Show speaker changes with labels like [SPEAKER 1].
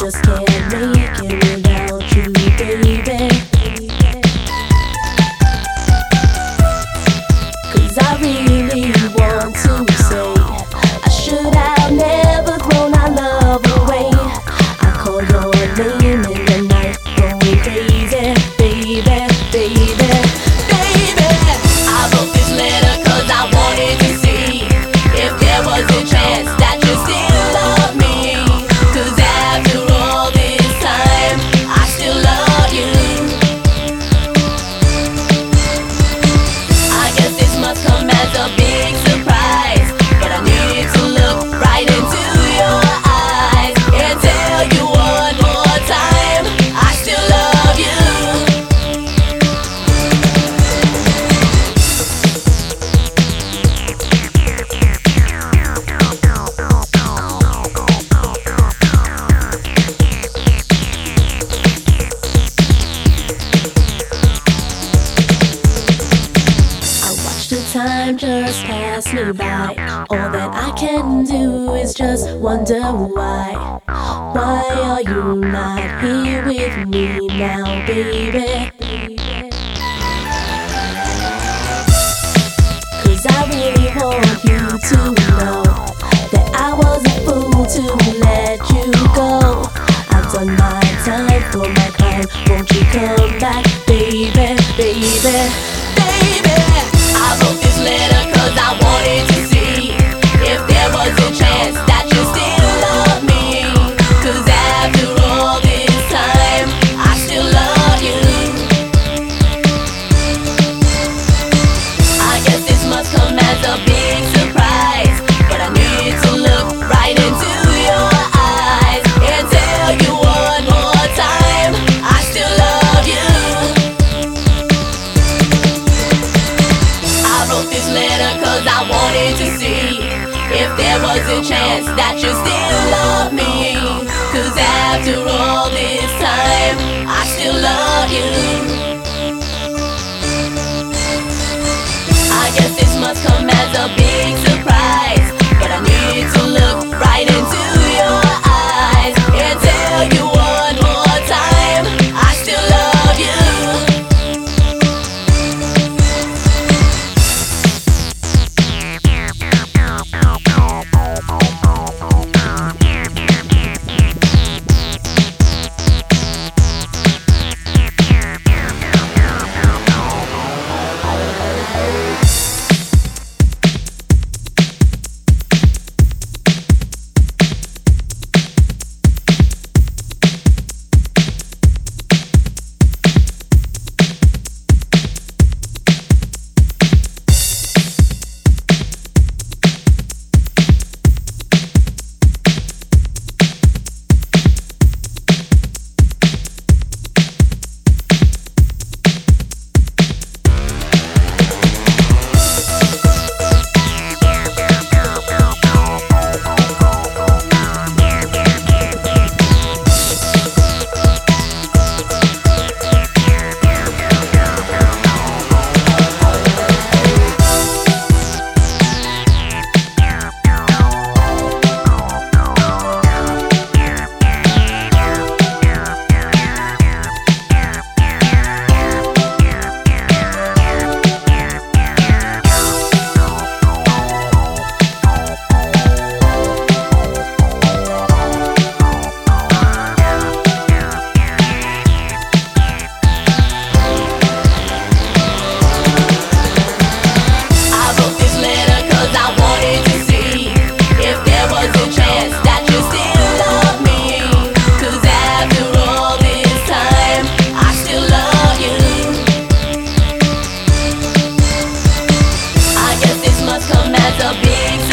[SPEAKER 1] just can't make it. Just pass me by. All that I can do is just wonder why. Why are you not here with me now, baby? Cause I really want you to know that I was a fool to let you go. I've done my time for my crime. Won't you come
[SPEAKER 2] letter cause I wanted to see if there was a chance that you still love me. Cause after all this time, I. must come as a big